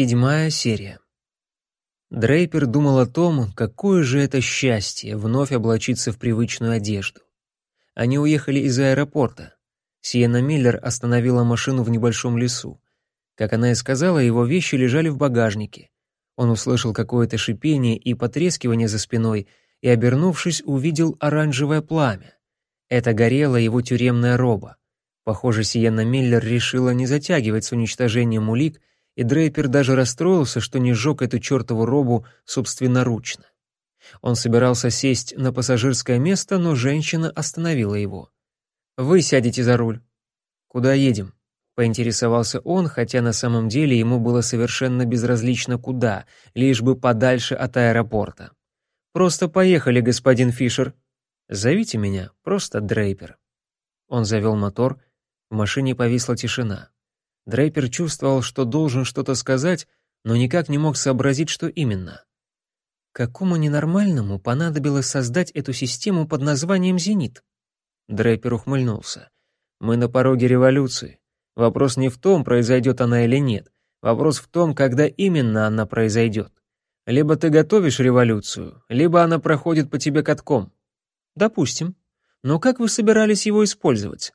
Седьмая серия. Дрейпер думал о том, какое же это счастье вновь облачиться в привычную одежду. Они уехали из аэропорта. Сиена Миллер остановила машину в небольшом лесу. Как она и сказала, его вещи лежали в багажнике. Он услышал какое-то шипение и потрескивание за спиной и, обернувшись, увидел оранжевое пламя. Это горела его тюремная роба. Похоже, Сиена Миллер решила не затягивать с уничтожением улик и Дрейпер даже расстроился, что не сжег эту чертову робу собственноручно. Он собирался сесть на пассажирское место, но женщина остановила его. «Вы сядете за руль». «Куда едем?» — поинтересовался он, хотя на самом деле ему было совершенно безразлично куда, лишь бы подальше от аэропорта. «Просто поехали, господин Фишер. Зовите меня, просто Дрейпер». Он завел мотор, в машине повисла тишина. Дрейпер чувствовал, что должен что-то сказать, но никак не мог сообразить, что именно. Какому ненормальному понадобилось создать эту систему под названием «Зенит»? Дрейпер ухмыльнулся. «Мы на пороге революции. Вопрос не в том, произойдет она или нет. Вопрос в том, когда именно она произойдет. Либо ты готовишь революцию, либо она проходит по тебе катком. Допустим. Но как вы собирались его использовать?»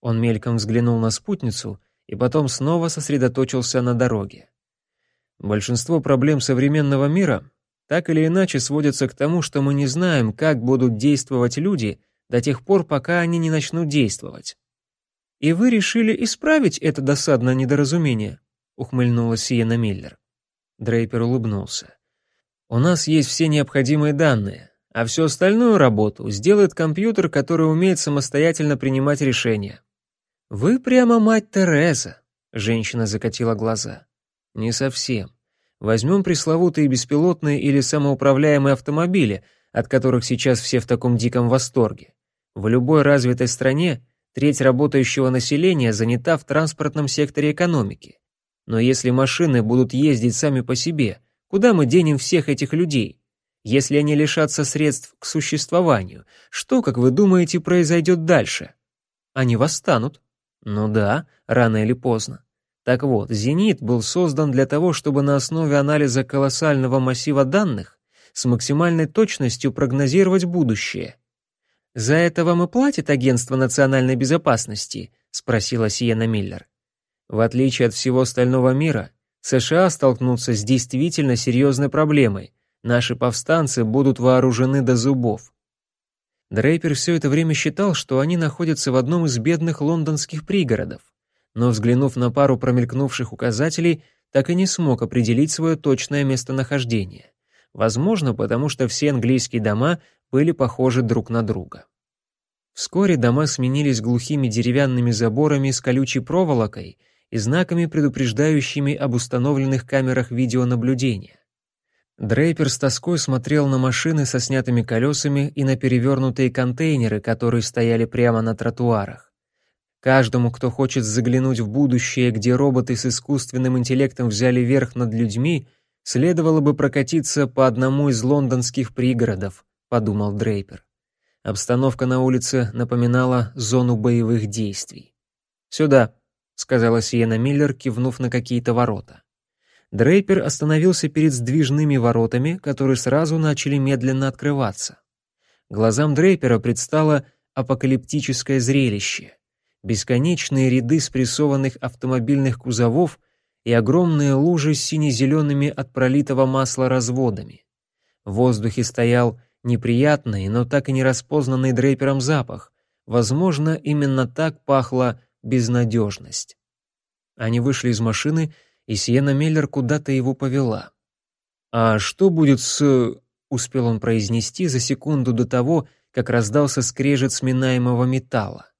Он мельком взглянул на спутницу и потом снова сосредоточился на дороге. Большинство проблем современного мира так или иначе сводятся к тому, что мы не знаем, как будут действовать люди до тех пор, пока они не начнут действовать. «И вы решили исправить это досадное недоразумение?» — ухмыльнулась Сиена Миллер. Дрейпер улыбнулся. «У нас есть все необходимые данные, а всю остальную работу сделает компьютер, который умеет самостоятельно принимать решения. «Вы прямо мать Тереза», — женщина закатила глаза. «Не совсем. Возьмем пресловутые беспилотные или самоуправляемые автомобили, от которых сейчас все в таком диком восторге. В любой развитой стране треть работающего населения занята в транспортном секторе экономики. Но если машины будут ездить сами по себе, куда мы денем всех этих людей? Если они лишатся средств к существованию, что, как вы думаете, произойдет дальше? Они восстанут. Ну да, рано или поздно. Так вот, «Зенит» был создан для того, чтобы на основе анализа колоссального массива данных с максимальной точностью прогнозировать будущее. «За это вам и платит Агентство национальной безопасности?» — спросила Сиена Миллер. В отличие от всего остального мира, США столкнутся с действительно серьезной проблемой. Наши повстанцы будут вооружены до зубов. Дрейпер все это время считал, что они находятся в одном из бедных лондонских пригородов, но, взглянув на пару промелькнувших указателей, так и не смог определить свое точное местонахождение. Возможно, потому что все английские дома были похожи друг на друга. Вскоре дома сменились глухими деревянными заборами с колючей проволокой и знаками, предупреждающими об установленных камерах видеонаблюдения. Дрейпер с тоской смотрел на машины со снятыми колесами и на перевернутые контейнеры, которые стояли прямо на тротуарах. Каждому, кто хочет заглянуть в будущее, где роботы с искусственным интеллектом взяли верх над людьми, следовало бы прокатиться по одному из лондонских пригородов, подумал Дрейпер. Обстановка на улице напоминала зону боевых действий. «Сюда», — сказала Сиена Миллер, кивнув на какие-то ворота. Дрейпер остановился перед сдвижными воротами, которые сразу начали медленно открываться. Глазам Дрейпера предстало апокалиптическое зрелище. Бесконечные ряды спрессованных автомобильных кузовов и огромные лужи с сине-зелеными от пролитого масла разводами. В воздухе стоял неприятный, но так и не распознанный Дрейпером запах. Возможно, именно так пахла безнадежность. Они вышли из машины и Сиена Меллер куда-то его повела. «А что будет с...» — успел он произнести за секунду до того, как раздался скрежет сминаемого металла.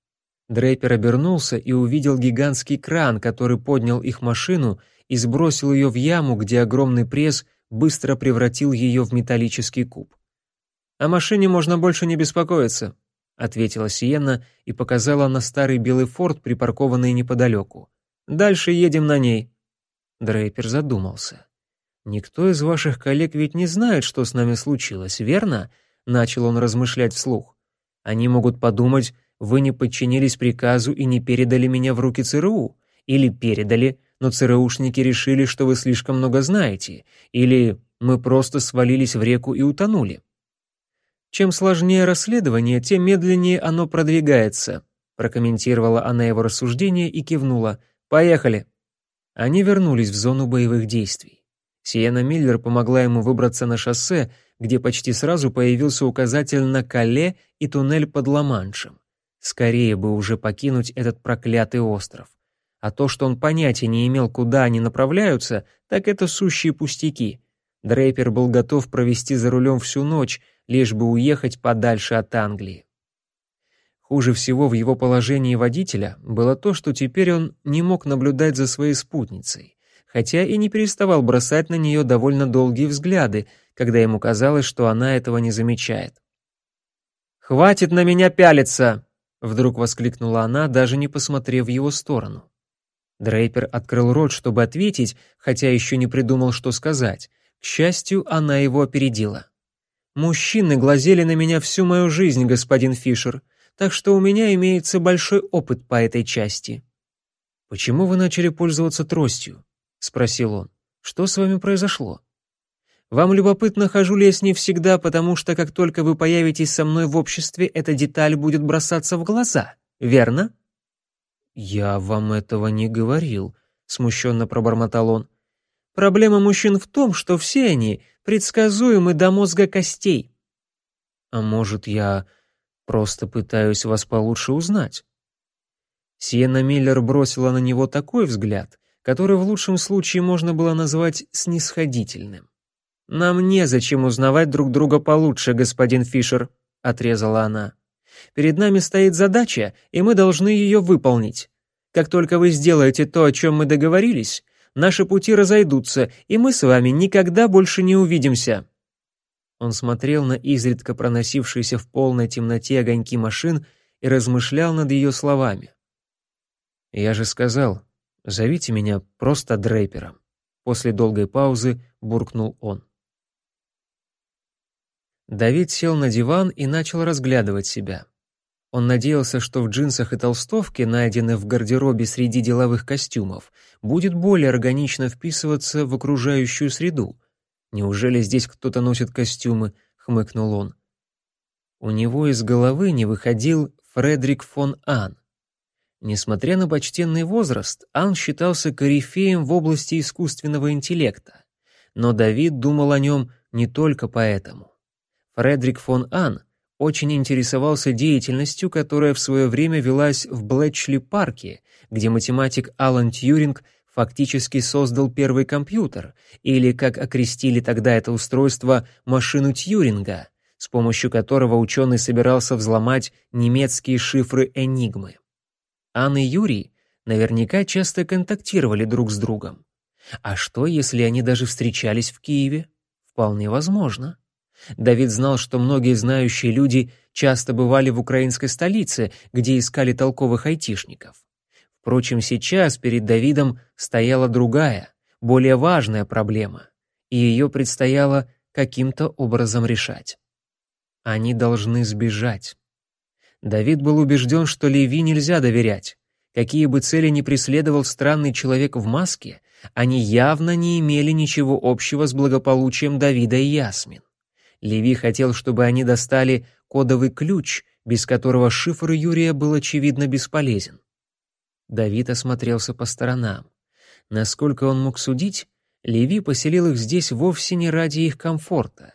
Дрейпер обернулся и увидел гигантский кран, который поднял их машину и сбросил ее в яму, где огромный пресс быстро превратил ее в металлический куб. «О машине можно больше не беспокоиться», — ответила Сиена и показала на старый белый форт, припаркованный неподалеку. «Дальше едем на ней». Дрейпер задумался. «Никто из ваших коллег ведь не знает, что с нами случилось, верно?» Начал он размышлять вслух. «Они могут подумать, вы не подчинились приказу и не передали меня в руки ЦРУ. Или передали, но ЦРУшники решили, что вы слишком много знаете, или мы просто свалились в реку и утонули. Чем сложнее расследование, тем медленнее оно продвигается, прокомментировала она его рассуждение и кивнула. Поехали. Они вернулись в зону боевых действий. Сиена Миллер помогла ему выбраться на шоссе, где почти сразу появился указатель на Кале и туннель под Ла-Маншем. Скорее бы уже покинуть этот проклятый остров. А то, что он понятия не имел, куда они направляются, так это сущие пустяки. Дрейпер был готов провести за рулем всю ночь, лишь бы уехать подальше от Англии. Хуже всего в его положении водителя было то, что теперь он не мог наблюдать за своей спутницей, хотя и не переставал бросать на нее довольно долгие взгляды, когда ему казалось, что она этого не замечает. «Хватит на меня пялиться!» — вдруг воскликнула она, даже не посмотрев в его сторону. Дрейпер открыл рот, чтобы ответить, хотя еще не придумал, что сказать. К счастью, она его опередила. Мужчины глазели на меня всю мою жизнь, господин Фишер, так что у меня имеется большой опыт по этой части. Почему вы начали пользоваться тростью? спросил он. Что с вами произошло? Вам любопытно, хожу ли я с ней всегда, потому что как только вы появитесь со мной в обществе, эта деталь будет бросаться в глаза, верно? Я вам этого не говорил, смущенно пробормотал он. Проблема мужчин в том, что все они предсказуемы до мозга костей. А может, я просто пытаюсь вас получше узнать? Сиена Миллер бросила на него такой взгляд, который в лучшем случае можно было назвать снисходительным. «Нам незачем узнавать друг друга получше, господин Фишер», — отрезала она. «Перед нами стоит задача, и мы должны ее выполнить. Как только вы сделаете то, о чем мы договорились, наши пути разойдутся, и мы с вами никогда больше не увидимся». Он смотрел на изредка проносившиеся в полной темноте огоньки машин и размышлял над ее словами. «Я же сказал, зовите меня просто Дрейпером». После долгой паузы буркнул он. Давид сел на диван и начал разглядывать себя. Он надеялся, что в джинсах и толстовке, найденных в гардеробе среди деловых костюмов, будет более органично вписываться в окружающую среду. «Неужели здесь кто-то носит костюмы?» — хмыкнул он. У него из головы не выходил Фредерик фон Ан. Несмотря на почтенный возраст, Ан считался корифеем в области искусственного интеллекта. Но Давид думал о нем не только поэтому. Фредерик фон Ан очень интересовался деятельностью, которая в свое время велась в Блэтчли-парке, где математик Алан Тьюринг фактически создал первый компьютер, или, как окрестили тогда это устройство, машину Тьюринга, с помощью которого ученый собирался взломать немецкие шифры Энигмы. Анна и Юрий наверняка часто контактировали друг с другом. А что, если они даже встречались в Киеве? Вполне возможно. Давид знал, что многие знающие люди часто бывали в украинской столице, где искали толковых айтишников. Впрочем, сейчас перед Давидом стояла другая, более важная проблема, и ее предстояло каким-то образом решать. Они должны сбежать. Давид был убежден, что Леви нельзя доверять. Какие бы цели ни преследовал странный человек в маске, они явно не имели ничего общего с благополучием Давида и Ясмин. Леви хотел, чтобы они достали кодовый ключ, без которого шифр Юрия был очевидно бесполезен. Давид осмотрелся по сторонам. Насколько он мог судить, Леви поселил их здесь вовсе не ради их комфорта.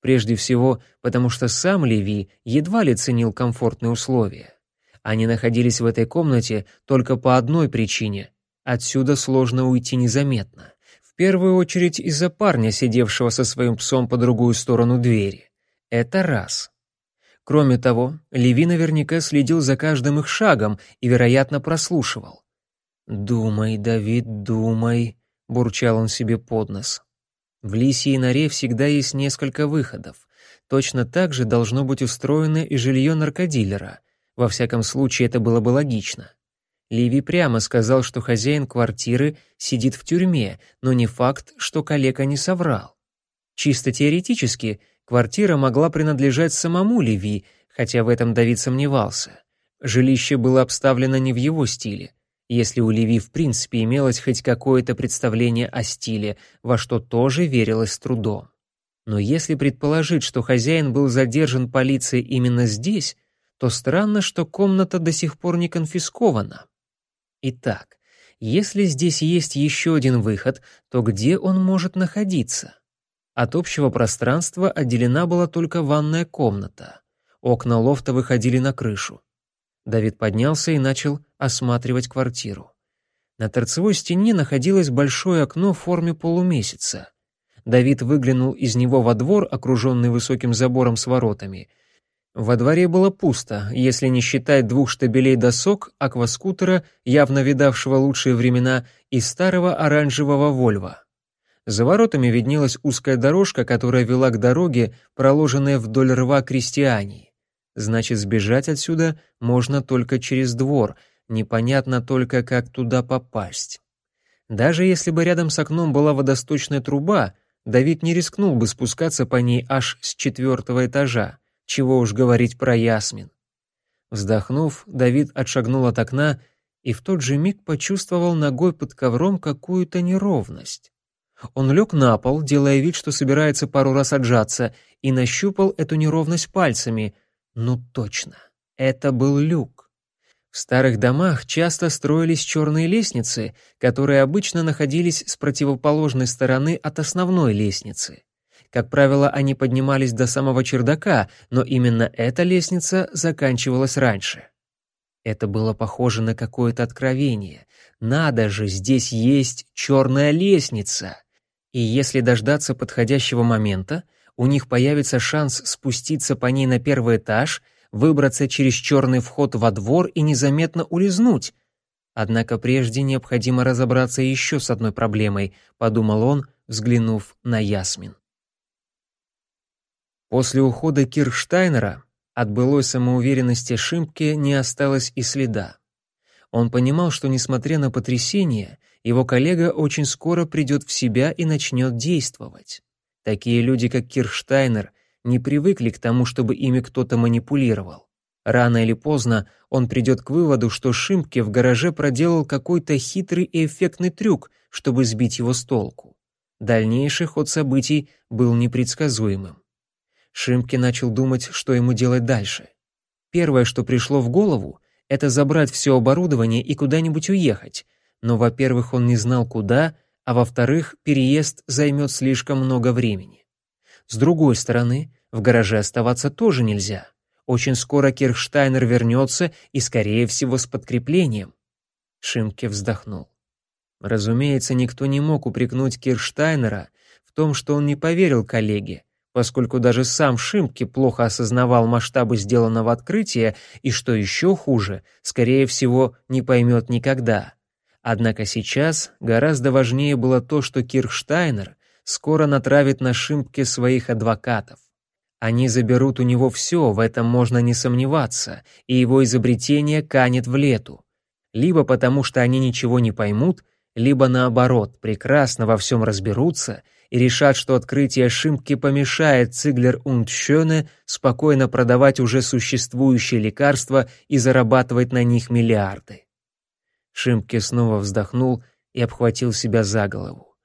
Прежде всего, потому что сам Леви едва ли ценил комфортные условия. Они находились в этой комнате только по одной причине — отсюда сложно уйти незаметно первую очередь из-за парня, сидевшего со своим псом по другую сторону двери. Это раз. Кроме того, Леви наверняка следил за каждым их шагом и, вероятно, прослушивал. «Думай, Давид, думай», — бурчал он себе под нос. В лисьей норе всегда есть несколько выходов. Точно так же должно быть устроено и жилье наркодилера. Во всяком случае, это было бы логично. Ливи прямо сказал, что хозяин квартиры сидит в тюрьме, но не факт, что коллега не соврал. Чисто теоретически, квартира могла принадлежать самому Ливи, хотя в этом Давид сомневался. Жилище было обставлено не в его стиле. если у Леви в принципе имелось хоть какое-то представление о стиле, во что тоже верилось с трудом. Но если предположить, что хозяин был задержан полицией именно здесь, то странно, что комната до сих пор не конфискована. Итак, если здесь есть еще один выход, то где он может находиться? От общего пространства отделена была только ванная комната. Окна лофта выходили на крышу. Давид поднялся и начал осматривать квартиру. На торцевой стене находилось большое окно в форме полумесяца. Давид выглянул из него во двор, окруженный высоким забором с воротами. Во дворе было пусто, если не считать двух штабелей досок, акваскутера, явно видавшего лучшие времена, и старого оранжевого Вольва. За воротами виднелась узкая дорожка, которая вела к дороге, проложенная вдоль рва крестьяне. Значит, сбежать отсюда можно только через двор, непонятно только, как туда попасть. Даже если бы рядом с окном была водосточная труба, Давид не рискнул бы спускаться по ней аж с четвертого этажа, чего уж говорить про Ясмин. Вздохнув, Давид отшагнул от окна и в тот же миг почувствовал ногой под ковром какую-то неровность. Он лег на пол, делая вид, что собирается пару раз отжаться, и нащупал эту неровность пальцами. Ну точно, это был люк. В старых домах часто строились черные лестницы, которые обычно находились с противоположной стороны от основной лестницы. Как правило, они поднимались до самого чердака, но именно эта лестница заканчивалась раньше. Это было похоже на какое-то откровение. Надо же, здесь есть черная лестница. И если дождаться подходящего момента, у них появится шанс спуститься по ней на первый этаж — выбраться через черный вход во двор и незаметно улизнуть. Однако прежде необходимо разобраться еще с одной проблемой, подумал он, взглянув на Ясмин. После ухода Кирштайнера от былой самоуверенности Шимпке не осталось и следа. Он понимал, что, несмотря на потрясение, его коллега очень скоро придет в себя и начнет действовать. Такие люди, как Кирштайнер, не привыкли к тому, чтобы ими кто-то манипулировал. Рано или поздно он придет к выводу, что Шимпке в гараже проделал какой-то хитрый и эффектный трюк, чтобы сбить его с толку. Дальнейший ход событий был непредсказуемым. Шимпке начал думать, что ему делать дальше. Первое, что пришло в голову, это забрать все оборудование и куда-нибудь уехать. Но, во-первых, он не знал куда, а во-вторых, переезд займет слишком много времени. С другой стороны, в гараже оставаться тоже нельзя. Очень скоро Кирхштайнер вернется и, скорее всего, с подкреплением. Шимке вздохнул. Разумеется, никто не мог упрекнуть Кирштайнера в том, что он не поверил коллеге, поскольку даже сам Шимке плохо осознавал масштабы сделанного открытия и, что еще хуже, скорее всего, не поймет никогда. Однако сейчас гораздо важнее было то, что Кирхштайнер скоро натравит на Шимпке своих адвокатов. Они заберут у него все, в этом можно не сомневаться, и его изобретение канет в лету. Либо потому, что они ничего не поймут, либо наоборот, прекрасно во всем разберутся и решат, что открытие Шимпки помешает Циглер und Schöne спокойно продавать уже существующие лекарства и зарабатывать на них миллиарды. Шимпке снова вздохнул и обхватил себя за голову.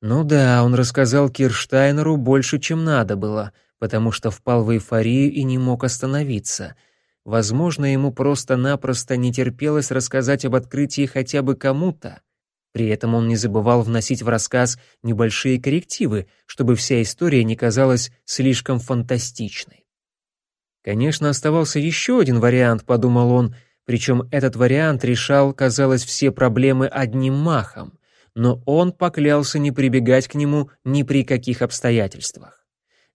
Ну да, он рассказал Кирштайнеру больше, чем надо было, потому что впал в эйфорию и не мог остановиться. Возможно, ему просто-напросто не терпелось рассказать об открытии хотя бы кому-то. При этом он не забывал вносить в рассказ небольшие коррективы, чтобы вся история не казалась слишком фантастичной. Конечно, оставался еще один вариант, подумал он, причем этот вариант решал, казалось, все проблемы одним махом но он поклялся не прибегать к нему ни при каких обстоятельствах.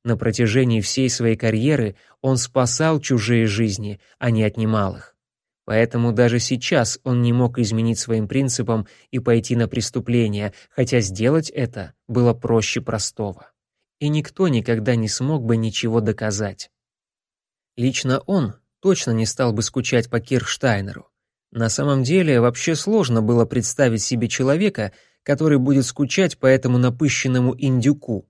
На протяжении всей своей карьеры он спасал чужие жизни, а не отнимал их. Поэтому даже сейчас он не мог изменить своим принципам и пойти на преступление, хотя сделать это было проще простого. И никто никогда не смог бы ничего доказать. Лично он точно не стал бы скучать по Кирштайнеру. На самом деле, вообще сложно было представить себе человека, который будет скучать по этому напыщенному индюку.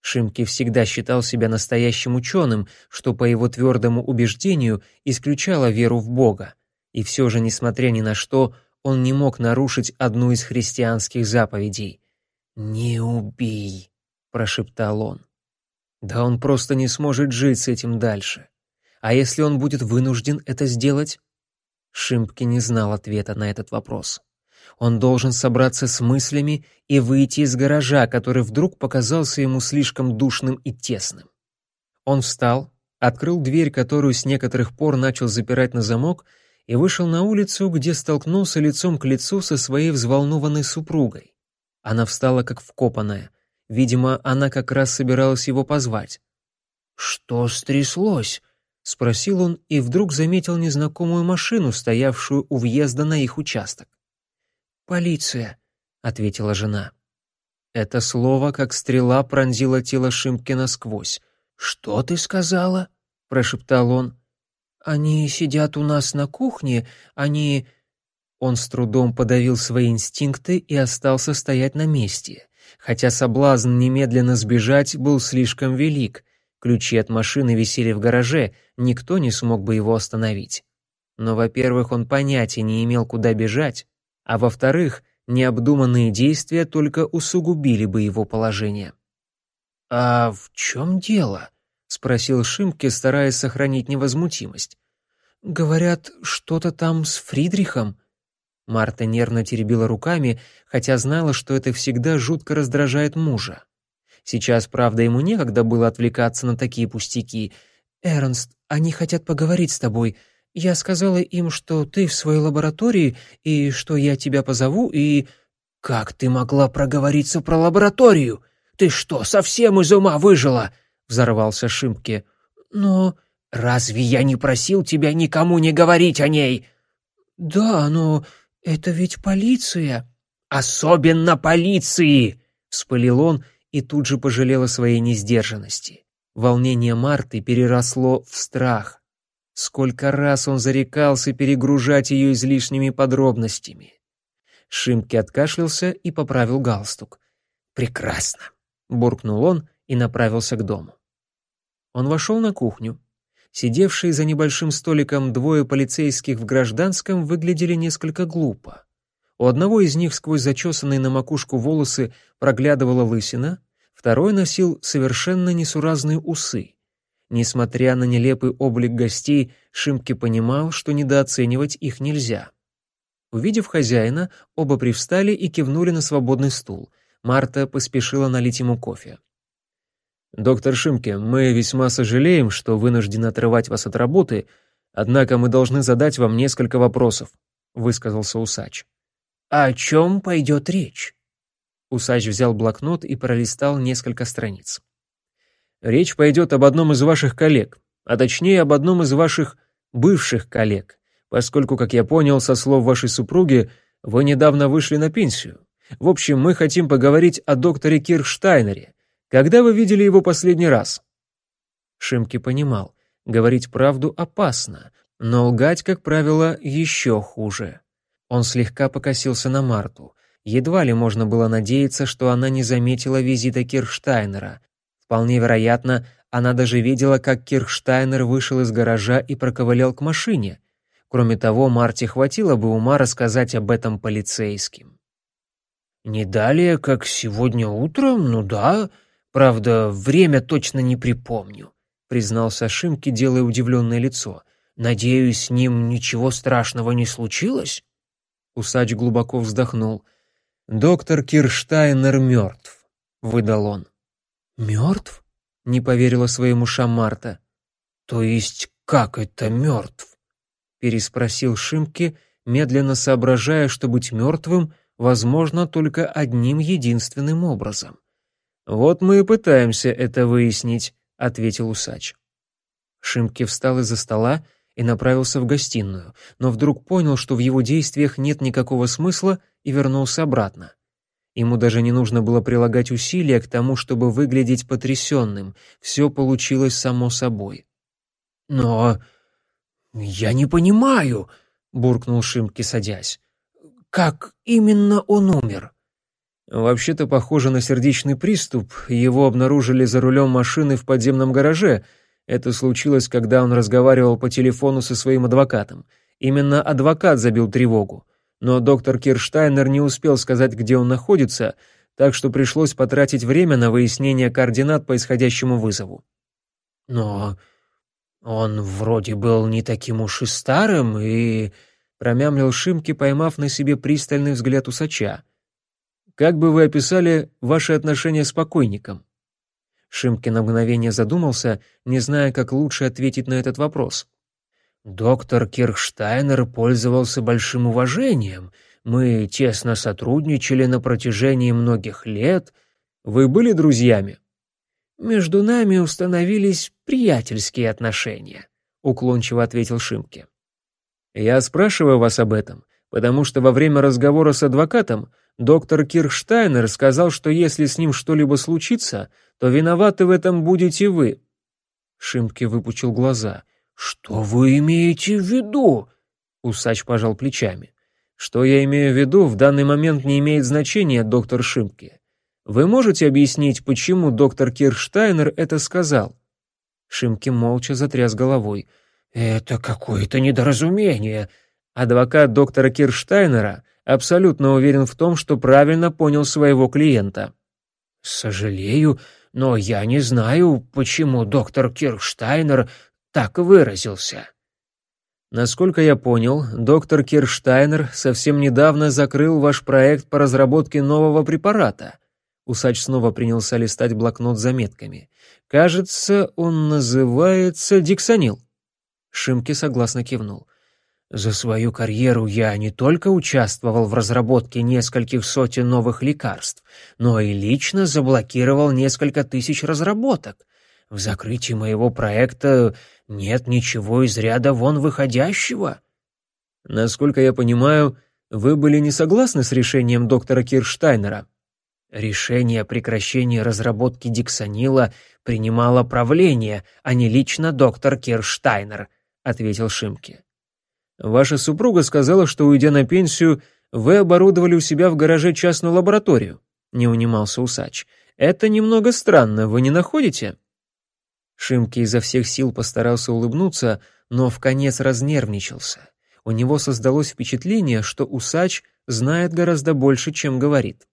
Шимки всегда считал себя настоящим ученым, что по его твердому убеждению исключало веру в Бога. И все же, несмотря ни на что, он не мог нарушить одну из христианских заповедей. «Не убей», — прошептал он. Да он просто не сможет жить с этим дальше. А если он будет вынужден это сделать? Шимпки не знал ответа на этот вопрос. Он должен собраться с мыслями и выйти из гаража, который вдруг показался ему слишком душным и тесным. Он встал, открыл дверь, которую с некоторых пор начал запирать на замок, и вышел на улицу, где столкнулся лицом к лицу со своей взволнованной супругой. Она встала как вкопанная. Видимо, она как раз собиралась его позвать. «Что стряслось?» — спросил он и вдруг заметил незнакомую машину, стоявшую у въезда на их участок. «Полиция», — ответила жена. Это слово, как стрела, пронзило тело Шимки насквозь. «Что ты сказала?» — прошептал он. «Они сидят у нас на кухне, они...» Он с трудом подавил свои инстинкты и остался стоять на месте, хотя соблазн немедленно сбежать был слишком велик. Ключи от машины висели в гараже, никто не смог бы его остановить. Но, во-первых, он понятия не имел, куда бежать, а во-вторых, необдуманные действия только усугубили бы его положение. «А в чем дело?» — спросил Шимке, стараясь сохранить невозмутимость. «Говорят, что-то там с Фридрихом». Марта нервно теребила руками, хотя знала, что это всегда жутко раздражает мужа. Сейчас, правда, ему некогда было отвлекаться на такие пустяки. «Эрнст, они хотят поговорить с тобой. Я сказала им, что ты в своей лаборатории, и что я тебя позову, и...» «Как ты могла проговориться про лабораторию? Ты что, совсем из ума выжила?» — взорвался Шимпке. «Но разве я не просил тебя никому не говорить о ней?» «Да, но это ведь полиция». «Особенно полиции!» — вспылил он и тут же пожалел о своей несдержанности. Волнение Марты переросло в страх. Сколько раз он зарекался перегружать ее излишними подробностями. Шимки откашлялся и поправил галстук. «Прекрасно!» — буркнул он и направился к дому. Он вошел на кухню. Сидевшие за небольшим столиком двое полицейских в гражданском выглядели несколько глупо. У одного из них сквозь зачесанные на макушку волосы проглядывала лысина, второй носил совершенно несуразные усы. Несмотря на нелепый облик гостей, Шимки понимал, что недооценивать их нельзя. Увидев хозяина, оба привстали и кивнули на свободный стул. Марта поспешила налить ему кофе. «Доктор Шимке, мы весьма сожалеем, что вынуждены отрывать вас от работы, однако мы должны задать вам несколько вопросов», — высказался усач. «О чем пойдет речь?» Усач взял блокнот и пролистал несколько страниц. «Речь пойдет об одном из ваших коллег, а точнее об одном из ваших бывших коллег, поскольку, как я понял со слов вашей супруги, вы недавно вышли на пенсию. В общем, мы хотим поговорить о докторе Кирштайнере, когда вы видели его последний раз?» Шимки понимал, говорить правду опасно, но лгать, как правило, еще хуже. Он слегка покосился на Марту. Едва ли можно было надеяться, что она не заметила визита Кирштайнера. Вполне вероятно, она даже видела, как Кирштайнер вышел из гаража и проковылял к машине. Кроме того, Марте хватило бы ума рассказать об этом полицейским. «Не далее, как сегодня утром, ну да», Правда, время точно не припомню, признался Шимки, делая удивленное лицо. Надеюсь, с ним ничего страшного не случилось? Усач глубоко вздохнул. Доктор Кирштайнер мертв, выдал он. Мертв? Не поверила своим ушам Марта. То есть как это мертв? переспросил Шимки, медленно соображая, что быть мертвым возможно только одним единственным образом. «Вот мы и пытаемся это выяснить», — ответил усач. Шимки встал из-за стола и направился в гостиную, но вдруг понял, что в его действиях нет никакого смысла, и вернулся обратно. Ему даже не нужно было прилагать усилия к тому, чтобы выглядеть потрясенным, все получилось само собой. «Но я не понимаю», — буркнул Шимки, садясь. «Как именно он умер?» Вообще-то похоже на сердечный приступ. Его обнаружили за рулем машины в подземном гараже. Это случилось, когда он разговаривал по телефону со своим адвокатом. Именно адвокат забил тревогу. но доктор Кирштайнер не успел сказать, где он находится, так что пришлось потратить время на выяснение координат по исходящему вызову. «Но он вроде был не таким уж и старым, и...» — промямлил Шимки, поймав на себе пристальный взгляд усача. «Как бы вы описали ваши отношения с покойником?» Шимки на мгновение задумался, не зная, как лучше ответить на этот вопрос. «Доктор Кирхштайнер пользовался большим уважением. Мы тесно сотрудничали на протяжении многих лет. Вы были друзьями?» «Между нами установились приятельские отношения», — уклончиво ответил Шимке. «Я спрашиваю вас об этом, потому что во время разговора с адвокатом доктор Кирхштайнер сказал, что если с ним что-либо случится, то виноваты в этом будете вы». Шимке выпучил глаза. «Что вы имеете в виду?» Усач пожал плечами. «Что я имею в виду, в данный момент не имеет значения, доктор Шимке. Вы можете объяснить, почему доктор Кирштайнер это сказал?» Шимки молча затряс головой. «Это какое-то недоразумение». Адвокат доктора Кирштайнера абсолютно уверен в том, что правильно понял своего клиента. «Сожалею, но я не знаю, почему доктор Кирштайнер так выразился». Насколько я понял, доктор Кирштайнер совсем недавно закрыл ваш проект по разработке нового препарата. Усач снова принялся листать блокнот с заметками. Кажется, он называется Диксанил. Шимки согласно кивнул. За свою карьеру я не только участвовал в разработке нескольких сотен новых лекарств, но и лично заблокировал несколько тысяч разработок. В закрытии моего проекта нет ничего из ряда вон выходящего. Насколько я понимаю, вы были не согласны с решением доктора Кирштайнера? Решение о прекращении разработки диксанила принимало правление, а не лично доктор Кирштайнер, ответил Шимки. Ваша супруга сказала, что, уйдя на пенсию, вы оборудовали у себя в гараже частную лабораторию, не унимался усач. Это немного странно, вы не находите? Шимки изо всех сил постарался улыбнуться, но в конец разнервничался. У него создалось впечатление, что усач знает гораздо больше, чем говорит.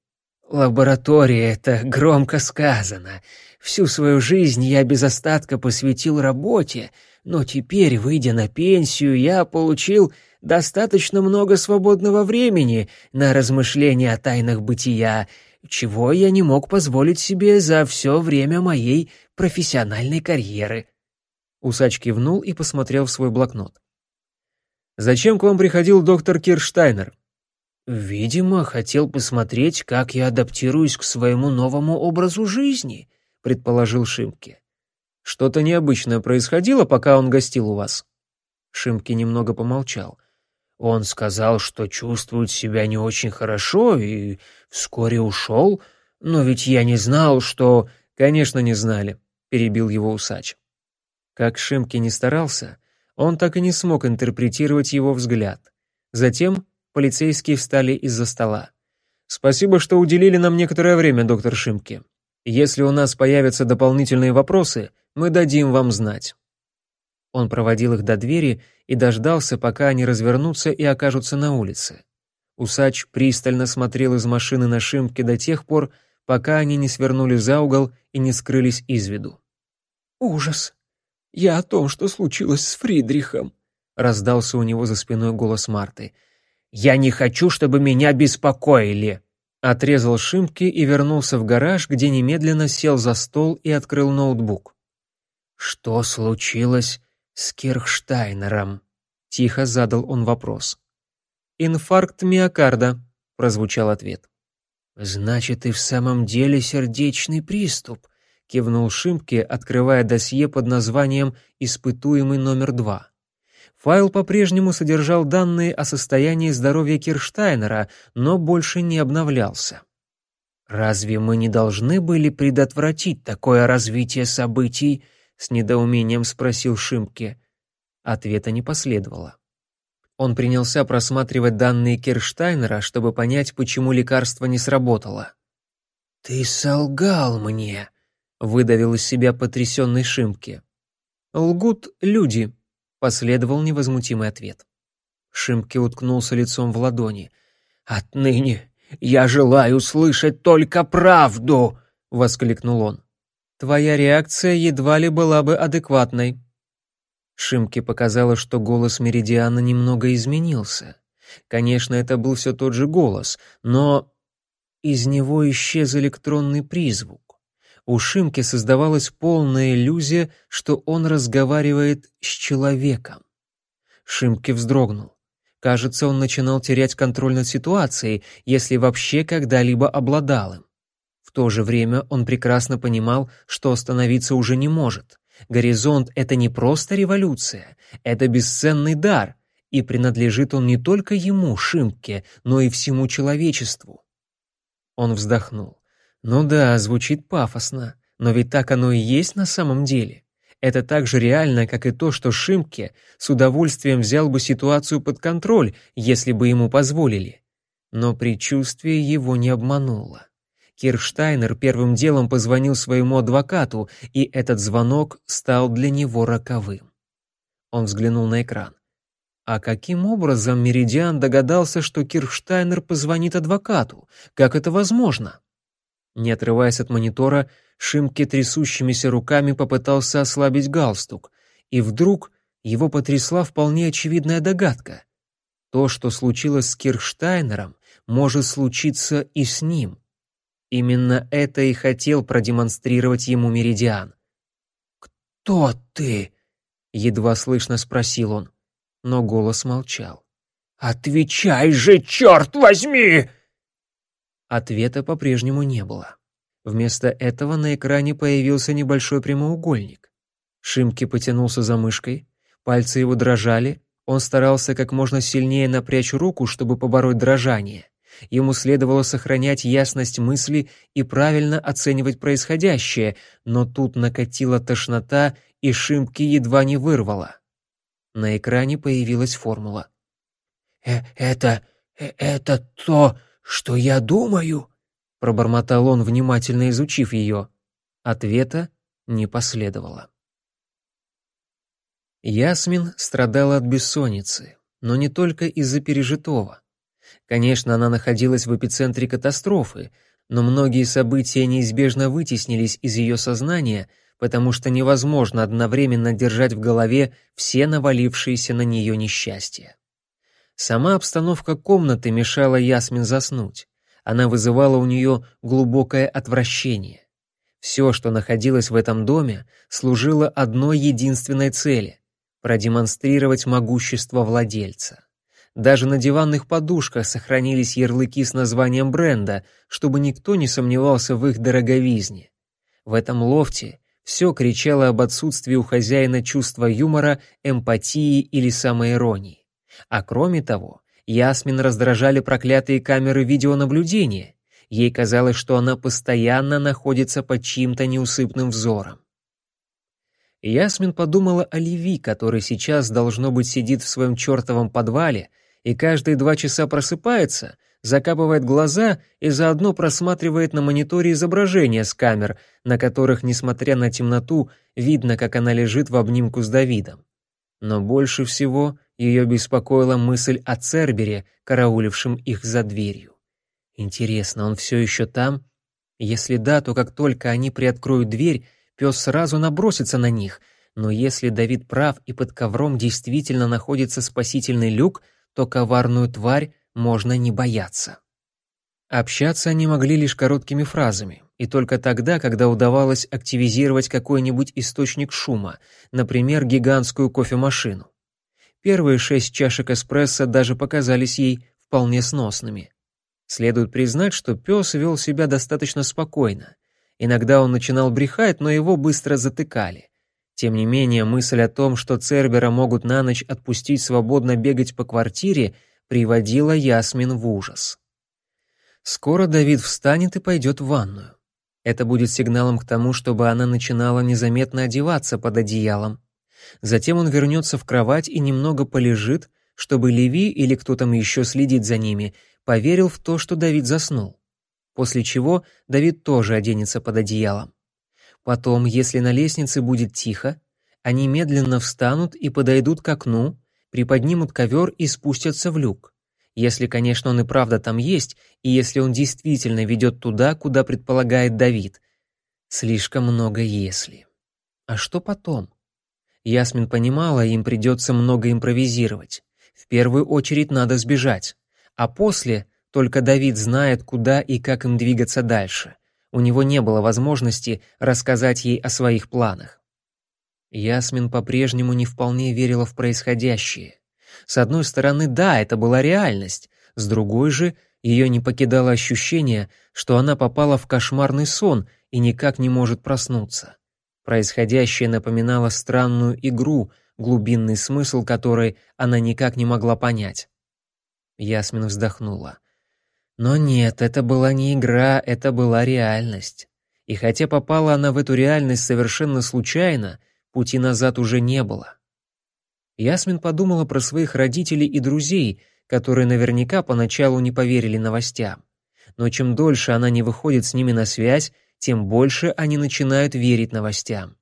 Лаборатория — это громко сказано. Всю свою жизнь я без остатка посвятил работе, но теперь, выйдя на пенсию, я получил достаточно много свободного времени на размышления о тайнах бытия, чего я не мог позволить себе за все время моей профессиональной карьеры. Усач кивнул и посмотрел в свой блокнот. «Зачем к вам приходил доктор Кирштайнер?» «Видимо, хотел посмотреть, как я адаптируюсь к своему новому образу жизни», — предположил Шимки. «Что-то необычное происходило, пока он гостил у вас?» Шимки немного помолчал. Он сказал, что чувствует себя не очень хорошо и вскоре ушел, но ведь я не знал, что... «Конечно, не знали», — перебил его усач. Как Шимки не старался, он так и не смог интерпретировать его взгляд. Затем полицейские встали из-за стола. «Спасибо, что уделили нам некоторое время, доктор Шимки. Если у нас появятся дополнительные вопросы, мы дадим вам знать». Он проводил их до двери и дождался, пока они развернутся и окажутся на улице. Усач пристально смотрел из машины на Шимки до тех пор, пока они не свернули за угол и не скрылись из виду. «Ужас! Я о том, что случилось с Фридрихом!» — раздался у него за спиной голос Марты — «Я не хочу, чтобы меня беспокоили!» Отрезал Шимки и вернулся в гараж, где немедленно сел за стол и открыл ноутбук. «Что случилось с Кирхштайнером?» — тихо задал он вопрос. «Инфаркт миокарда», — прозвучал ответ. «Значит, и в самом деле сердечный приступ», — кивнул Шимки, открывая досье под названием «Испытуемый номер два». Файл по-прежнему содержал данные о состоянии здоровья Кирштайнера, но больше не обновлялся. «Разве мы не должны были предотвратить такое развитие событий?» — с недоумением спросил Шимке. Ответа не последовало. Он принялся просматривать данные Кирштайнера, чтобы понять, почему лекарство не сработало. «Ты солгал мне», — выдавил из себя потрясенный Шимке. «Лгут люди», Последовал невозмутимый ответ. Шимки уткнулся лицом в ладони. «Отныне я желаю слышать только правду!» — воскликнул он. «Твоя реакция едва ли была бы адекватной». Шимке показалось, что голос Меридиана немного изменился. Конечно, это был все тот же голос, но из него исчез электронный призвук. У Шимки создавалась полная иллюзия, что он разговаривает с человеком. Шимки вздрогнул. Кажется, он начинал терять контроль над ситуацией, если вообще когда-либо обладал им. В то же время он прекрасно понимал, что остановиться уже не может. Горизонт — это не просто революция, это бесценный дар, и принадлежит он не только ему, Шимке, но и всему человечеству. Он вздохнул. Ну да, звучит пафосно, но ведь так оно и есть на самом деле. Это так же реально, как и то, что Шимке с удовольствием взял бы ситуацию под контроль, если бы ему позволили. Но предчувствие его не обмануло. Кирштайнер первым делом позвонил своему адвокату, и этот звонок стал для него роковым. Он взглянул на экран. А каким образом Меридиан догадался, что Кирштайнер позвонит адвокату? Как это возможно? Не отрываясь от монитора, Шимке трясущимися руками попытался ослабить галстук, и вдруг его потрясла вполне очевидная догадка. То, что случилось с Кирштайнером, может случиться и с ним. Именно это и хотел продемонстрировать ему Меридиан. «Кто ты?» — едва слышно спросил он, но голос молчал. «Отвечай же, черт возьми!» Ответа по-прежнему не было. Вместо этого на экране появился небольшой прямоугольник. Шимки потянулся за мышкой, пальцы его дрожали, он старался как можно сильнее напрячь руку, чтобы побороть дрожание. Ему следовало сохранять ясность мысли и правильно оценивать происходящее, но тут накатила тошнота, и Шимки едва не вырвало. На экране появилась формула. «Э «Это... Э это то, что я думаю?» пробормотал он, внимательно изучив ее. Ответа не последовало. Ясмин страдала от бессонницы, но не только из-за пережитого. Конечно, она находилась в эпицентре катастрофы, но многие события неизбежно вытеснились из ее сознания, потому что невозможно одновременно держать в голове все навалившиеся на нее несчастья. Сама обстановка комнаты мешала Ясмин заснуть она вызывала у нее глубокое отвращение. Все, что находилось в этом доме, служило одной единственной цели — продемонстрировать могущество владельца. Даже на диванных подушках сохранились ярлыки с названием бренда, чтобы никто не сомневался в их дороговизне. В этом лофте все кричало об отсутствии у хозяина чувства юмора, эмпатии или самоиронии. А кроме того, Ясмин раздражали проклятые камеры видеонаблюдения. Ей казалось, что она постоянно находится под чьим-то неусыпным взором. Ясмин подумала о Леви, который сейчас, должно быть, сидит в своем чертовом подвале и каждые два часа просыпается, закапывает глаза и заодно просматривает на мониторе изображения с камер, на которых, несмотря на темноту, видно, как она лежит в обнимку с Давидом. Но больше всего ее беспокоила мысль о Цербере, караулившем их за дверью. Интересно, он все еще там? Если да, то как только они приоткроют дверь, пес сразу набросится на них. Но если Давид прав и под ковром действительно находится спасительный люк, то коварную тварь можно не бояться. Общаться они могли лишь короткими фразами, и только тогда, когда удавалось активизировать какой-нибудь источник шума, например, гигантскую кофемашину. Первые шесть чашек эспрессо даже показались ей вполне сносными. Следует признать, что пес вел себя достаточно спокойно. Иногда он начинал брехать, но его быстро затыкали. Тем не менее, мысль о том, что Цербера могут на ночь отпустить свободно бегать по квартире, приводила Ясмин в ужас. Скоро Давид встанет и пойдет в ванную. Это будет сигналом к тому, чтобы она начинала незаметно одеваться под одеялом. Затем он вернется в кровать и немного полежит, чтобы Леви или кто там еще следит за ними, поверил в то, что Давид заснул. После чего Давид тоже оденется под одеялом. Потом, если на лестнице будет тихо, они медленно встанут и подойдут к окну, приподнимут ковер и спустятся в люк. Если, конечно, он и правда там есть, и если он действительно ведет туда, куда предполагает Давид. Слишком много «если». А что потом? Ясмин понимала, им придется много импровизировать. В первую очередь надо сбежать. А после только Давид знает, куда и как им двигаться дальше. У него не было возможности рассказать ей о своих планах. Ясмин по-прежнему не вполне верила в происходящее. С одной стороны, да, это была реальность, с другой же ее не покидало ощущение, что она попала в кошмарный сон и никак не может проснуться. Происходящее напоминало странную игру, глубинный смысл которой она никак не могла понять. Ясмин вздохнула. Но нет, это была не игра, это была реальность. И хотя попала она в эту реальность совершенно случайно, пути назад уже не было. Ясмин подумала про своих родителей и друзей, которые наверняка поначалу не поверили новостям. Но чем дольше она не выходит с ними на связь, тем больше они начинают верить новостям.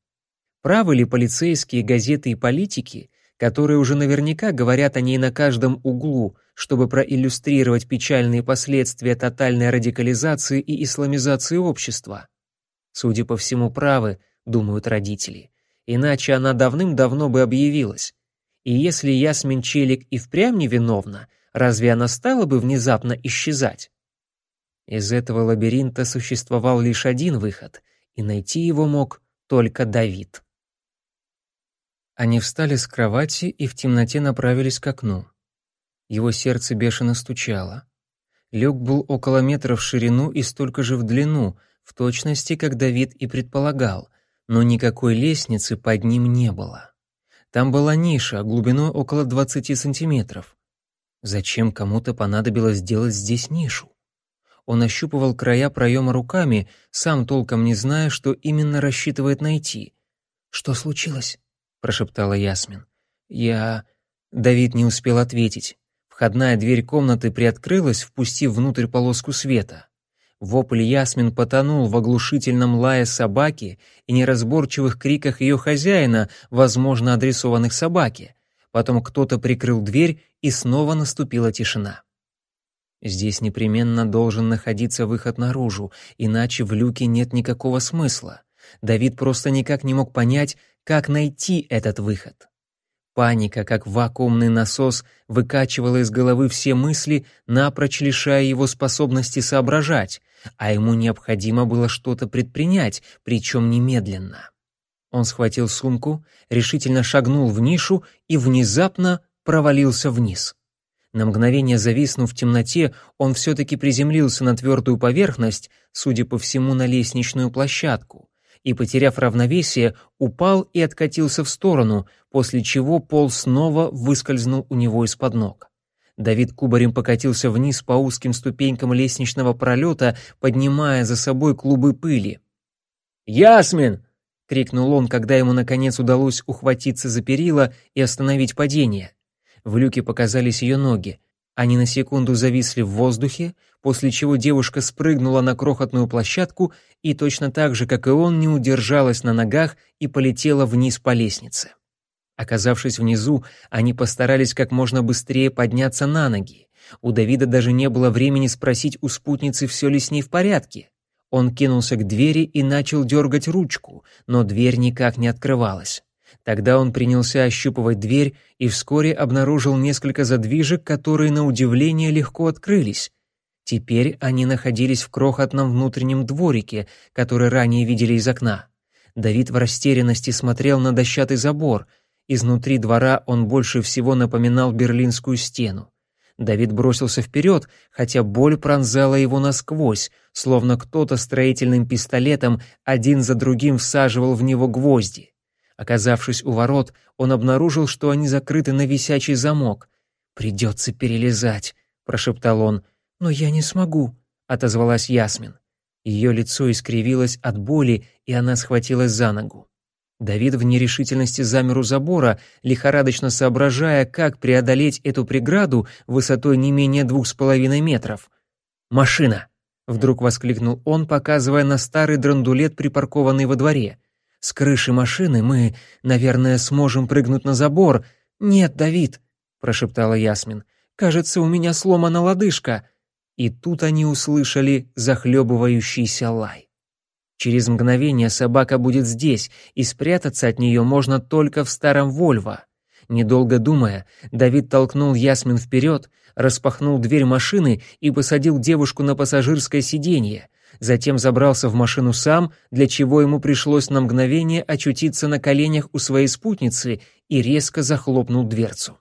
Правы ли полицейские, газеты и политики, которые уже наверняка говорят о ней на каждом углу, чтобы проиллюстрировать печальные последствия тотальной радикализации и исламизации общества? Судя по всему, правы, думают родители. Иначе она давным-давно бы объявилась. И если Ясмин Челик и впрямь невиновна, разве она стала бы внезапно исчезать? Из этого лабиринта существовал лишь один выход, и найти его мог только Давид. Они встали с кровати и в темноте направились к окну. Его сердце бешено стучало. Люк был около метра в ширину и столько же в длину, в точности, как Давид и предполагал, но никакой лестницы под ним не было. Там была ниша, глубиной около 20 сантиметров. Зачем кому-то понадобилось сделать здесь нишу? Он ощупывал края проема руками, сам толком не зная, что именно рассчитывает найти. «Что случилось?» — прошептала Ясмин. «Я...» Давид не успел ответить. Входная дверь комнаты приоткрылась, впустив внутрь полоску света. Вопль Ясмин потонул в оглушительном лае собаки и неразборчивых криках ее хозяина, возможно, адресованных собаке. Потом кто-то прикрыл дверь, и снова наступила тишина. Здесь непременно должен находиться выход наружу, иначе в люке нет никакого смысла. Давид просто никак не мог понять, как найти этот выход. Паника, как вакуумный насос, выкачивала из головы все мысли, напрочь лишая его способности соображать, а ему необходимо было что-то предпринять, причем немедленно. Он схватил сумку, решительно шагнул в нишу и внезапно провалился вниз. На мгновение зависнув в темноте, он все-таки приземлился на твердую поверхность, судя по всему, на лестничную площадку, и, потеряв равновесие, упал и откатился в сторону, после чего пол снова выскользнул у него из-под ног. Давид кубарем покатился вниз по узким ступенькам лестничного пролета, поднимая за собой клубы пыли. «Ясмин!» — крикнул он, когда ему наконец удалось ухватиться за перила и остановить падение. В люке показались ее ноги. Они на секунду зависли в воздухе, после чего девушка спрыгнула на крохотную площадку и точно так же, как и он, не удержалась на ногах и полетела вниз по лестнице. Оказавшись внизу, они постарались как можно быстрее подняться на ноги. У Давида даже не было времени спросить у спутницы, все ли с ней в порядке. Он кинулся к двери и начал дергать ручку, но дверь никак не открывалась. Тогда он принялся ощупывать дверь и вскоре обнаружил несколько задвижек, которые на удивление легко открылись. Теперь они находились в крохотном внутреннем дворике, который ранее видели из окна. Давид в растерянности смотрел на дощатый забор. Изнутри двора он больше всего напоминал берлинскую стену. Давид бросился вперед, хотя боль пронзала его насквозь, словно кто-то строительным пистолетом один за другим всаживал в него гвозди. Оказавшись у ворот, он обнаружил, что они закрыты на висячий замок. «Придется перелезать», — прошептал он. «Но я не смогу», — отозвалась Ясмин. Ее лицо искривилось от боли, и она схватилась за ногу. Давид в нерешительности замер у забора, лихорадочно соображая, как преодолеть эту преграду высотой не менее двух с половиной метров. «Машина!» — вдруг воскликнул он, показывая на старый драндулет, припаркованный во дворе. С крыши машины мы, наверное, сможем прыгнуть на забор. Нет, Давид, — прошептала Ясмин. «Кажется, у меня сломана лодыжка». И тут они услышали захлебывающийся лай. Через мгновение собака будет здесь, и спрятаться от нее можно только в старом Вольво. Недолго думая, Давид толкнул Ясмин вперед, распахнул дверь машины и посадил девушку на пассажирское сиденье. Затем забрался в машину сам, для чего ему пришлось на мгновение очутиться на коленях у своей спутницы и резко захлопнул дверцу.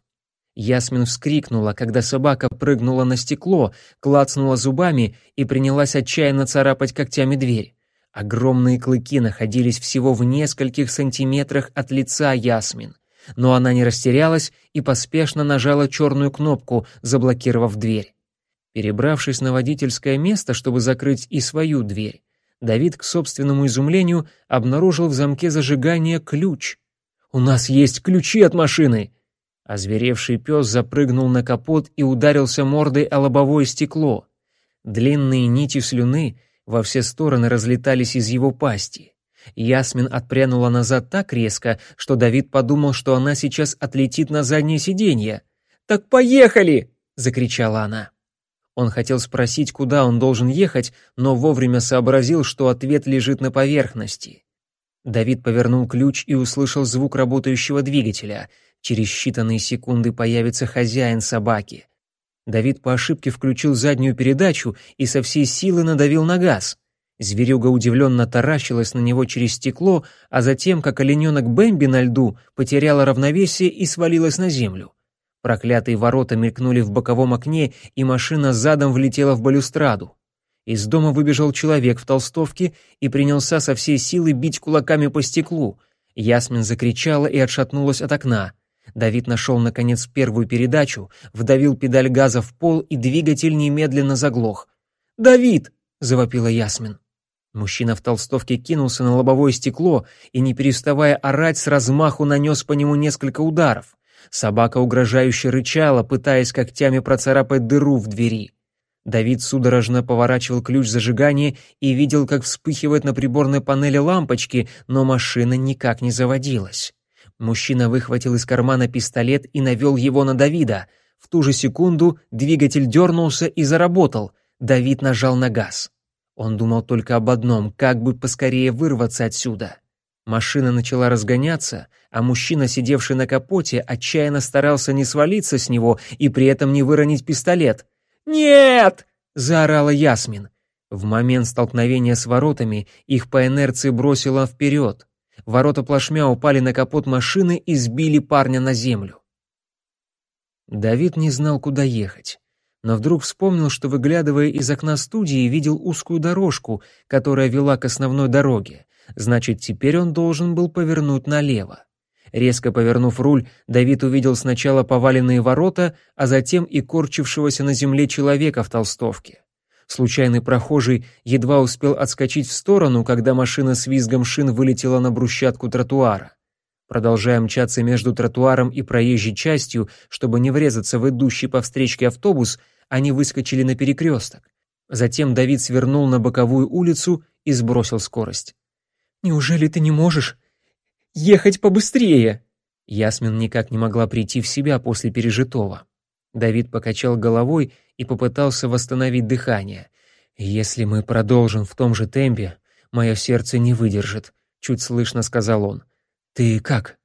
Ясмин вскрикнула, когда собака прыгнула на стекло, клацнула зубами и принялась отчаянно царапать когтями дверь. Огромные клыки находились всего в нескольких сантиметрах от лица Ясмин. Но она не растерялась и поспешно нажала черную кнопку, заблокировав дверь. Перебравшись на водительское место, чтобы закрыть и свою дверь, Давид, к собственному изумлению, обнаружил в замке зажигания ключ. «У нас есть ключи от машины!» Озверевший пес запрыгнул на капот и ударился мордой о лобовое стекло. Длинные нити слюны во все стороны разлетались из его пасти. Ясмин отпрянула назад так резко, что Давид подумал, что она сейчас отлетит на заднее сиденье. «Так поехали!» — закричала она. Он хотел спросить, куда он должен ехать, но вовремя сообразил, что ответ лежит на поверхности. Давид повернул ключ и услышал звук работающего двигателя — Через считанные секунды появится хозяин собаки. Давид по ошибке включил заднюю передачу и со всей силы надавил на газ. Зверюга удивленно таращилась на него через стекло, а затем, как олененок Бэмби на льду, потеряла равновесие и свалилась на землю. Проклятые ворота мелькнули в боковом окне, и машина задом влетела в балюстраду. Из дома выбежал человек в толстовке и принялся со всей силы бить кулаками по стеклу. Ясмин закричала и отшатнулась от окна. Давид нашел, наконец, первую передачу, вдавил педаль газа в пол, и двигатель немедленно заглох. «Давид!» — завопила Ясмин. Мужчина в толстовке кинулся на лобовое стекло и, не переставая орать, с размаху нанес по нему несколько ударов. Собака угрожающе рычала, пытаясь когтями процарапать дыру в двери. Давид судорожно поворачивал ключ зажигания и видел, как вспыхивает на приборной панели лампочки, но машина никак не заводилась. Мужчина выхватил из кармана пистолет и навел его на Давида. В ту же секунду двигатель дернулся и заработал. Давид нажал на газ. Он думал только об одном, как бы поскорее вырваться отсюда. Машина начала разгоняться, а мужчина, сидевший на капоте, отчаянно старался не свалиться с него и при этом не выронить пистолет. «Нет!» — заорала Ясмин. В момент столкновения с воротами их по инерции бросило вперед. Ворота плашмя упали на капот машины и сбили парня на землю. Давид не знал, куда ехать, но вдруг вспомнил, что, выглядывая из окна студии, видел узкую дорожку, которая вела к основной дороге. Значит, теперь он должен был повернуть налево. Резко повернув руль, Давид увидел сначала поваленные ворота, а затем и корчившегося на земле человека в толстовке. Случайный прохожий едва успел отскочить в сторону, когда машина с визгом шин вылетела на брусчатку тротуара. Продолжая мчаться между тротуаром и проезжей частью, чтобы не врезаться в идущий по встречке автобус, они выскочили на перекресток. Затем Давид свернул на боковую улицу и сбросил скорость. «Неужели ты не можешь ехать побыстрее?» Ясмин никак не могла прийти в себя после пережитого. Давид покачал головой и попытался восстановить дыхание. «Если мы продолжим в том же темпе, мое сердце не выдержит», — чуть слышно сказал он. «Ты как?»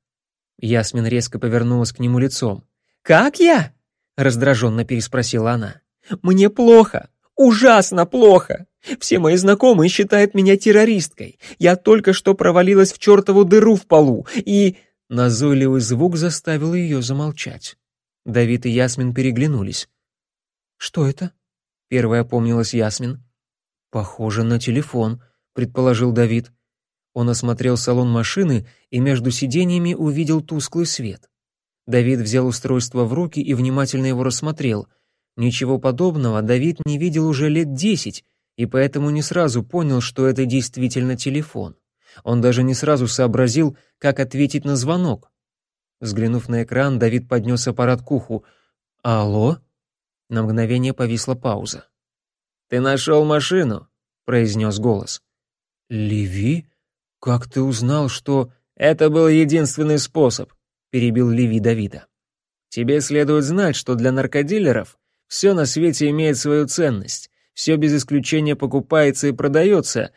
Ясмин резко повернулась к нему лицом. «Как я?» — раздраженно переспросила она. «Мне плохо, ужасно плохо. Все мои знакомые считают меня террористкой. Я только что провалилась в чертову дыру в полу, и...» Назойливый звук заставил ее замолчать. Давид и Ясмин переглянулись. «Что это?» — первая опомнилась Ясмин. «Похоже на телефон», — предположил Давид. Он осмотрел салон машины и между сиденьями увидел тусклый свет. Давид взял устройство в руки и внимательно его рассмотрел. Ничего подобного Давид не видел уже лет десять, и поэтому не сразу понял, что это действительно телефон. Он даже не сразу сообразил, как ответить на звонок. Взглянув на экран, Давид поднес аппарат к уху. «Алло?» На мгновение повисла пауза. «Ты нашел машину?» — произнес голос. «Леви? Как ты узнал, что...» «Это был единственный способ», — перебил Леви Давида. Тебе следует знать, что для наркодилеров все на свете имеет свою ценность, все без исключения покупается и продается,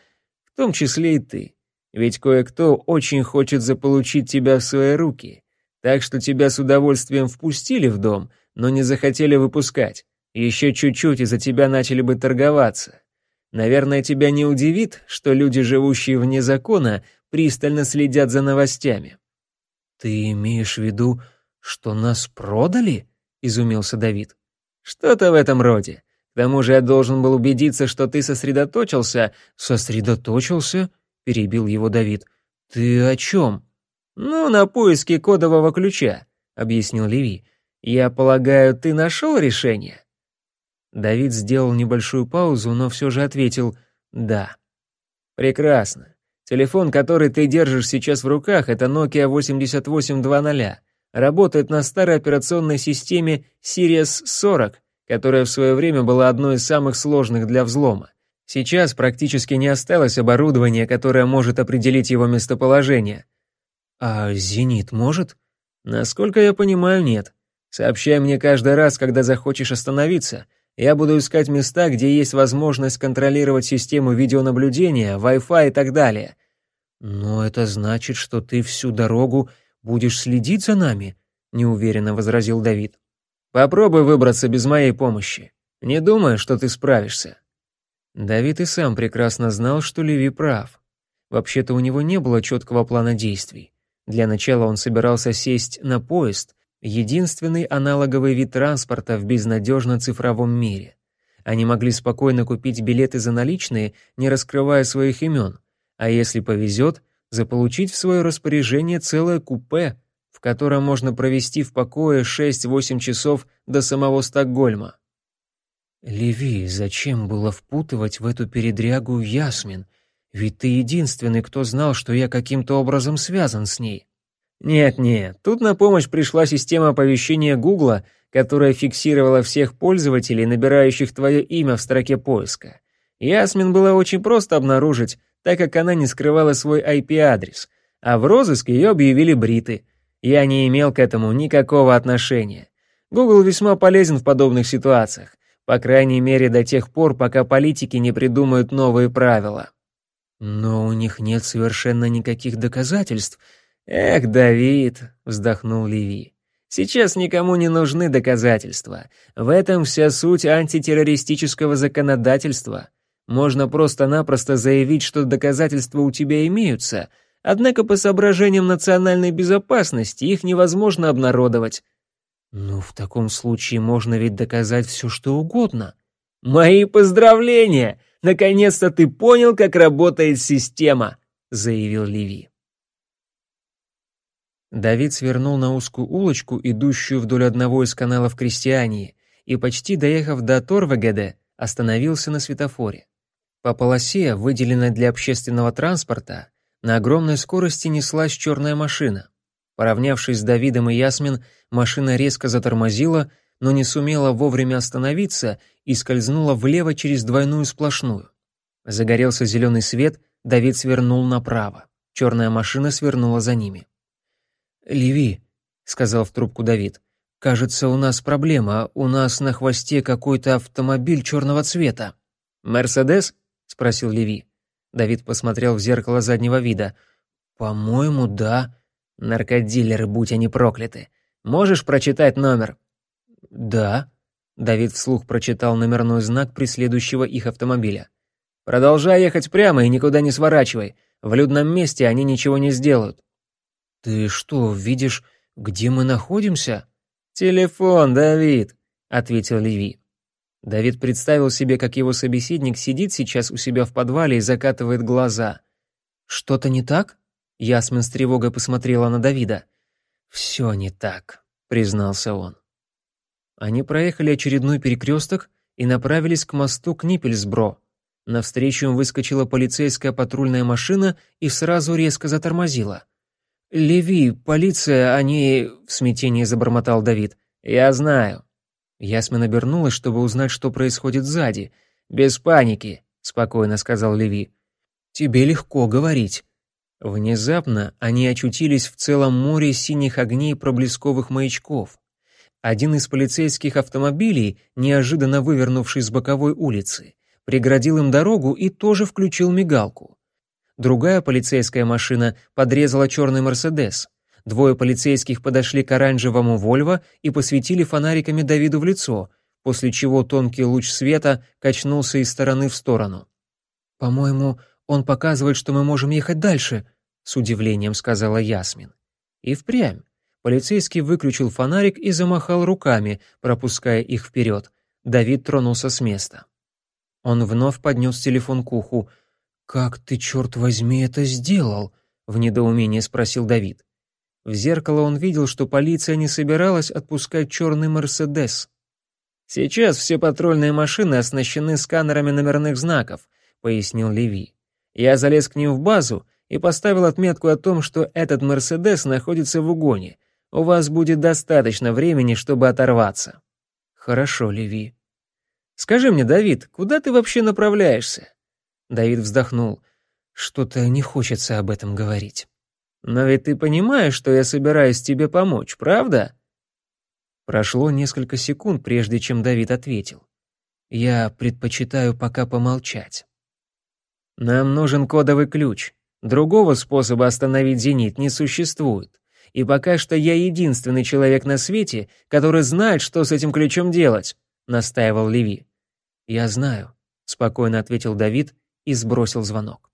в том числе и ты. Ведь кое-кто очень хочет заполучить тебя в свои руки, так что тебя с удовольствием впустили в дом, но не захотели выпускать. Еще чуть-чуть, и за тебя начали бы торговаться. Наверное, тебя не удивит, что люди, живущие вне закона, пристально следят за новостями. «Ты имеешь в виду, что нас продали?» — изумился Давид. «Что-то в этом роде. К тому же я должен был убедиться, что ты сосредоточился...» «Сосредоточился?» — перебил его Давид. «Ты о чем?» «Ну, на поиске кодового ключа», — объяснил Леви. «Я полагаю, ты нашел решение?» Давид сделал небольшую паузу, но все же ответил «да». «Прекрасно. Телефон, который ты держишь сейчас в руках, это Nokia 8820. Работает на старой операционной системе Sirius 40, которая в свое время была одной из самых сложных для взлома. Сейчас практически не осталось оборудования, которое может определить его местоположение. А «Зенит» может? Насколько я понимаю, нет. Сообщай мне каждый раз, когда захочешь остановиться. Я буду искать места, где есть возможность контролировать систему видеонаблюдения, Wi-Fi и так далее. Но это значит, что ты всю дорогу будешь следить за нами, неуверенно возразил Давид. Попробуй выбраться без моей помощи. Не думаю, что ты справишься. Давид и сам прекрасно знал, что Леви прав. Вообще-то у него не было четкого плана действий. Для начала он собирался сесть на поезд, единственный аналоговый вид транспорта в безнадежно цифровом мире. Они могли спокойно купить билеты за наличные, не раскрывая своих имен, а если повезет, заполучить в свое распоряжение целое купе, в котором можно провести в покое 6-8 часов до самого Стокгольма. «Леви, зачем было впутывать в эту передрягу Ясмин? Ведь ты единственный, кто знал, что я каким-то образом связан с ней. Нет-нет, тут на помощь пришла система оповещения Гугла, которая фиксировала всех пользователей, набирающих твое имя в строке поиска. Ясмин было очень просто обнаружить, так как она не скрывала свой IP-адрес, а в розыск ее объявили бриты. Я не имел к этому никакого отношения. Google весьма полезен в подобных ситуациях, по крайней мере до тех пор, пока политики не придумают новые правила. «Но у них нет совершенно никаких доказательств». «Эх, Давид», — вздохнул Леви, — «сейчас никому не нужны доказательства. В этом вся суть антитеррористического законодательства. Можно просто-напросто заявить, что доказательства у тебя имеются, однако по соображениям национальной безопасности их невозможно обнародовать». «Ну, в таком случае можно ведь доказать все, что угодно». «Мои поздравления! Наконец-то ты понял, как работает система», — заявил Леви. Давид свернул на узкую улочку, идущую вдоль одного из каналов Крестьянии, и, почти доехав до Торвегеде, остановился на светофоре. По полосе, выделенной для общественного транспорта, на огромной скорости неслась черная машина. Поравнявшись с Давидом и Ясмин, машина резко затормозила, но не сумела вовремя остановиться и скользнула влево через двойную сплошную. Загорелся зеленый свет, Давид свернул направо. Черная машина свернула за ними. «Леви», — сказал в трубку Давид, — «кажется, у нас проблема. У нас на хвосте какой-то автомобиль черного цвета». «Мерседес?» — спросил Леви. Давид посмотрел в зеркало заднего вида. «По-моему, да». «Наркодилеры, будь они прокляты. Можешь прочитать номер?» «Да», — Давид вслух прочитал номерной знак преследующего их автомобиля. «Продолжай ехать прямо и никуда не сворачивай. В людном месте они ничего не сделают». «Ты что, видишь, где мы находимся?» «Телефон, Давид», — ответил Леви. Давид представил себе, как его собеседник сидит сейчас у себя в подвале и закатывает глаза. «Что-то не так?» Ясмин с тревогой посмотрела на Давида. «Все не так», — признался он. Они проехали очередной перекресток и направились к мосту Книпельсбро. Навстречу им выскочила полицейская патрульная машина и сразу резко затормозила. «Леви, полиция, они...» — в смятении забормотал Давид. «Я знаю». Ясмин обернулась, чтобы узнать, что происходит сзади. «Без паники», — спокойно сказал Леви. «Тебе легко говорить». Внезапно они очутились в целом море синих огней проблесковых маячков. Один из полицейских автомобилей, неожиданно вывернувший с боковой улицы, преградил им дорогу и тоже включил мигалку. Другая полицейская машина подрезала черный «Мерседес». Двое полицейских подошли к оранжевому «Вольво» и посветили фонариками Давиду в лицо, после чего тонкий луч света качнулся из стороны в сторону. «По-моему, он показывает, что мы можем ехать дальше», — с удивлением сказала Ясмин. И впрямь. Полицейский выключил фонарик и замахал руками, пропуская их вперед. Давид тронулся с места. Он вновь поднес телефон к уху. «Как ты, черт возьми, это сделал?» — в недоумении спросил Давид. В зеркало он видел, что полиция не собиралась отпускать черный «Мерседес». «Сейчас все патрульные машины оснащены сканерами номерных знаков», — пояснил Леви. «Я залез к ним в базу и поставил отметку о том, что этот «Мерседес» находится в угоне. У вас будет достаточно времени, чтобы оторваться». «Хорошо, Леви». «Скажи мне, Давид, куда ты вообще направляешься?» Давид вздохнул. «Что-то не хочется об этом говорить». «Но ведь ты понимаешь, что я собираюсь тебе помочь, правда?» Прошло несколько секунд, прежде чем Давид ответил. «Я предпочитаю пока помолчать». «Нам нужен кодовый ключ. Другого способа остановить «Зенит» не существует. И пока что я единственный человек на свете, который знает, что с этим ключом делать», — настаивал Леви. «Я знаю», — спокойно ответил Давид и сбросил звонок.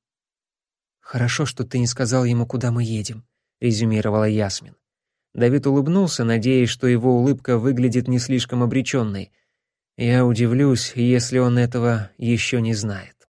«Хорошо, что ты не сказал ему, куда мы едем», — резюмировала Ясмин. Давид улыбнулся, надеясь, что его улыбка выглядит не слишком обреченной. «Я удивлюсь, если он этого еще не знает».